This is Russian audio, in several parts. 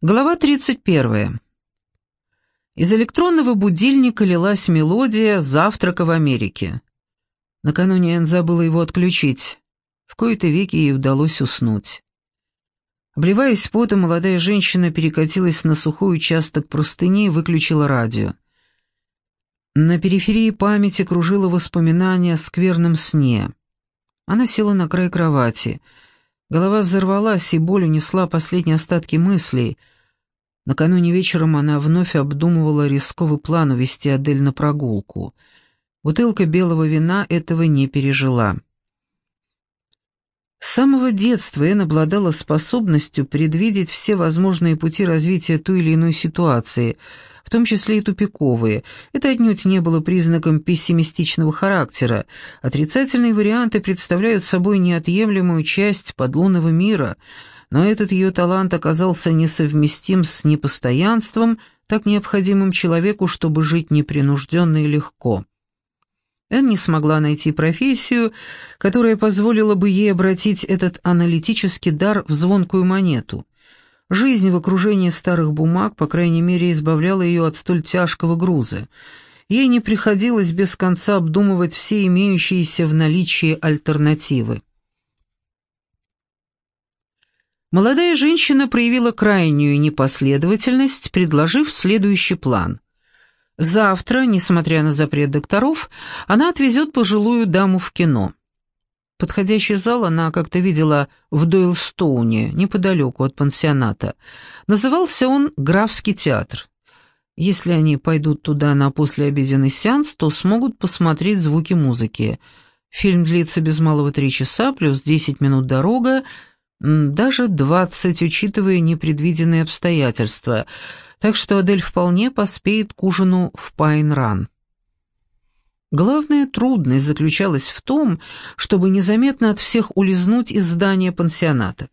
Глава 31. Из электронного будильника лилась мелодия «Завтрака в Америке». Накануне Энн забыла его отключить. В кои-то веки ей удалось уснуть. Обливаясь потом, молодая женщина перекатилась на сухой участок простыни и выключила радио. На периферии памяти кружило воспоминание о скверном сне. Она села на край кровати — Голова взорвалась, и боль унесла последние остатки мыслей. Накануне вечером она вновь обдумывала рисковый план увести Адель на прогулку. Бутылка белого вина этого не пережила. С самого детства Энн обладала способностью предвидеть все возможные пути развития той или иной ситуации, в том числе и тупиковые. Это отнюдь не было признаком пессимистичного характера. Отрицательные варианты представляют собой неотъемлемую часть подлунного мира, но этот ее талант оказался несовместим с непостоянством, так необходимым человеку, чтобы жить непринужденно и легко. Эн не смогла найти профессию, которая позволила бы ей обратить этот аналитический дар в звонкую монету. Жизнь в окружении старых бумаг, по крайней мере, избавляла ее от столь тяжкого груза. Ей не приходилось без конца обдумывать все имеющиеся в наличии альтернативы. Молодая женщина проявила крайнюю непоследовательность, предложив следующий план – Завтра, несмотря на запрет докторов, она отвезет пожилую даму в кино. Подходящий зал она как-то видела в Дойлстоуне, неподалеку от пансионата. Назывался он «Графский театр». Если они пойдут туда на послеобеденный сеанс, то смогут посмотреть звуки музыки. Фильм длится без малого три часа, плюс десять минут дорога, даже двадцать, учитывая непредвиденные обстоятельства — так что Адель вполне поспеет к ужину в Пайн-Ран. Главная трудность заключалась в том, чтобы незаметно от всех улизнуть из здания пансионата.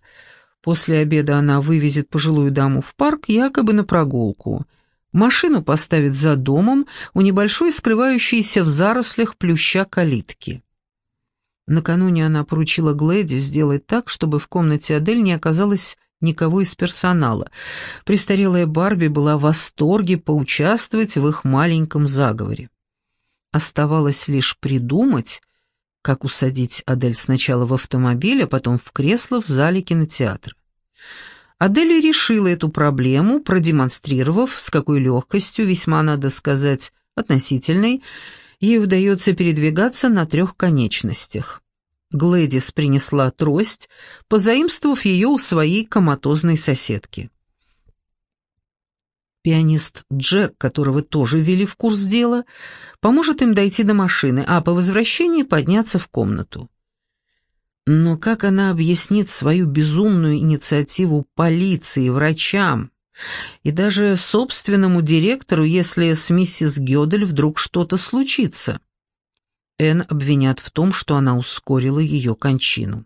После обеда она вывезет пожилую даму в парк, якобы на прогулку. Машину поставит за домом у небольшой скрывающейся в зарослях плюща калитки. Накануне она поручила Глэди сделать так, чтобы в комнате Адель не оказалось никого из персонала. Престарелая Барби была в восторге поучаствовать в их маленьком заговоре. Оставалось лишь придумать, как усадить Адель сначала в автомобиль, а потом в кресло в зале кинотеатра. Адель решила эту проблему, продемонстрировав, с какой легкостью, весьма, надо сказать, относительной, ей удается передвигаться на трех конечностях. Глэдис принесла трость, позаимствовав ее у своей коматозной соседки. Пианист Джек, которого тоже ввели в курс дела, поможет им дойти до машины, а по возвращении подняться в комнату. Но как она объяснит свою безумную инициативу полиции, врачам и даже собственному директору, если с миссис Гёдель вдруг что-то случится? Энн обвинят в том, что она ускорила ее кончину.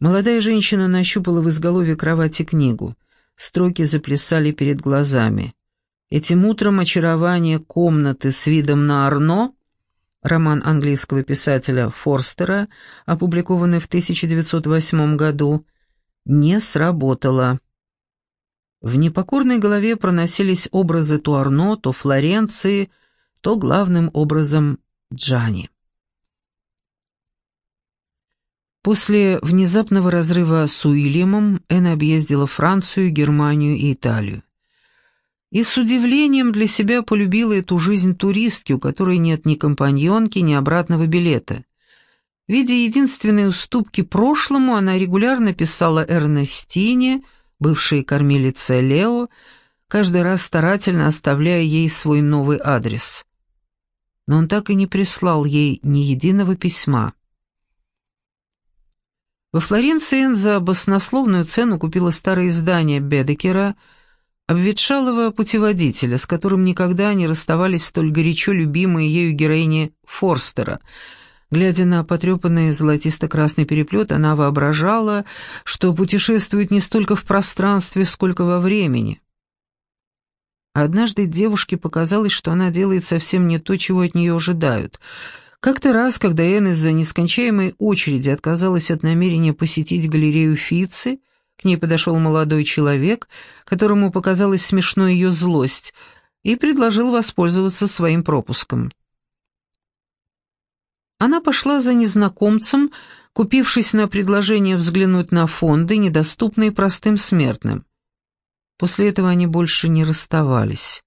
Молодая женщина нащупала в изголовье кровати книгу. Строки заплясали перед глазами. Этим утром очарование комнаты с видом на Арно, роман английского писателя Форстера, опубликованный в 1908 году, не сработало. В непокорной голове проносились образы то Арно, то Флоренции, то главным образом Джани. После внезапного разрыва с Уильямом Энн объездила Францию, Германию и Италию. И с удивлением для себя полюбила эту жизнь туристки, у которой нет ни компаньонки, ни обратного билета. Видя единственные уступки прошлому, она регулярно писала Эрнестине, бывшей кормилице Лео, каждый раз старательно оставляя ей свой новый адрес но он так и не прислал ей ни единого письма. Во Флоренции Энн за баснословную цену купила старое издание Бедекера, обветшалого путеводителя, с которым никогда не расставались столь горячо любимые ею героини Форстера. Глядя на потрепанный золотисто-красный переплет, она воображала, что путешествует не столько в пространстве, сколько во времени. Однажды девушке показалось, что она делает совсем не то, чего от нее ожидают. Как-то раз, когда Энн из-за нескончаемой очереди отказалась от намерения посетить галерею Фицы, К ней подошел молодой человек, которому показалась смешной ее злость, и предложил воспользоваться своим пропуском. Она пошла за незнакомцем, купившись на предложение взглянуть на фонды, недоступные простым смертным. После этого они больше не расставались.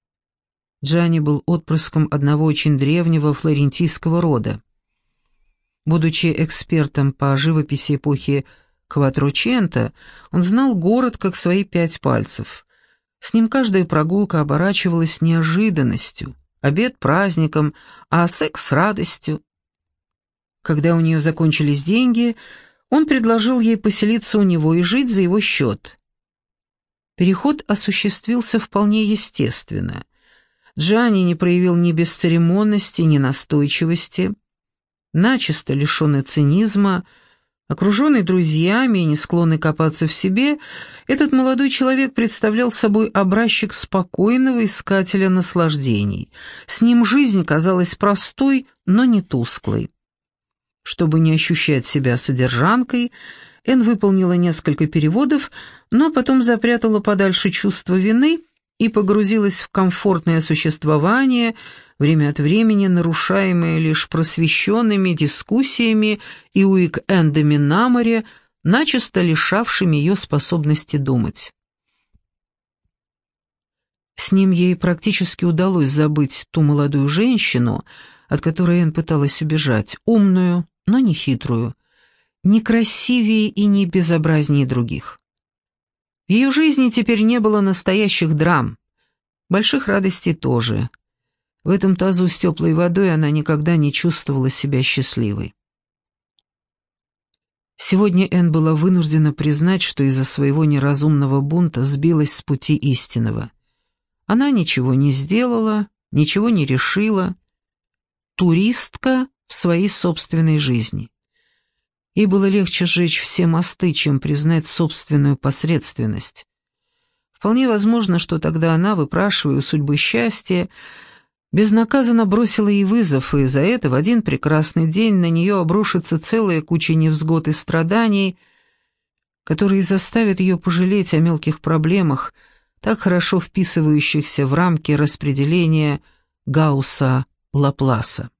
Джанни был отпрыском одного очень древнего флорентийского рода. Будучи экспертом по живописи эпохи Кватрочента, он знал город как свои пять пальцев. С ним каждая прогулка оборачивалась неожиданностью, обед праздником, а секс радостью. Когда у нее закончились деньги, он предложил ей поселиться у него и жить за его счет. Переход осуществился вполне естественно. Джанни не проявил ни бесцеремонности, ни настойчивости. Начисто лишенный цинизма, окруженный друзьями и не склонный копаться в себе, этот молодой человек представлял собой образчик спокойного искателя наслаждений. С ним жизнь казалась простой, но не тусклой. Чтобы не ощущать себя содержанкой, Эн выполнила несколько переводов, но потом запрятала подальше чувство вины и погрузилась в комфортное существование, время от времени нарушаемое лишь просвещенными дискуссиями и уик-эндами на море, начисто лишавшими ее способности думать. С ним ей практически удалось забыть ту молодую женщину, от которой Энн пыталась убежать, умную, но не хитрую, не красивее и не безобразнее других. В ее жизни теперь не было настоящих драм, больших радостей тоже. В этом тазу с теплой водой она никогда не чувствовала себя счастливой. Сегодня Энн была вынуждена признать, что из-за своего неразумного бунта сбилась с пути истинного. Она ничего не сделала, ничего не решила. Туристка в своей собственной жизни. Ей было легче сжечь все мосты, чем признать собственную посредственность. Вполне возможно, что тогда она, выпрашивая у судьбы счастья, безнаказанно бросила ей вызов, и за это в один прекрасный день на нее обрушится целая куча невзгод и страданий, которые заставят ее пожалеть о мелких проблемах, так хорошо вписывающихся в рамки распределения Гаусса-Лапласа.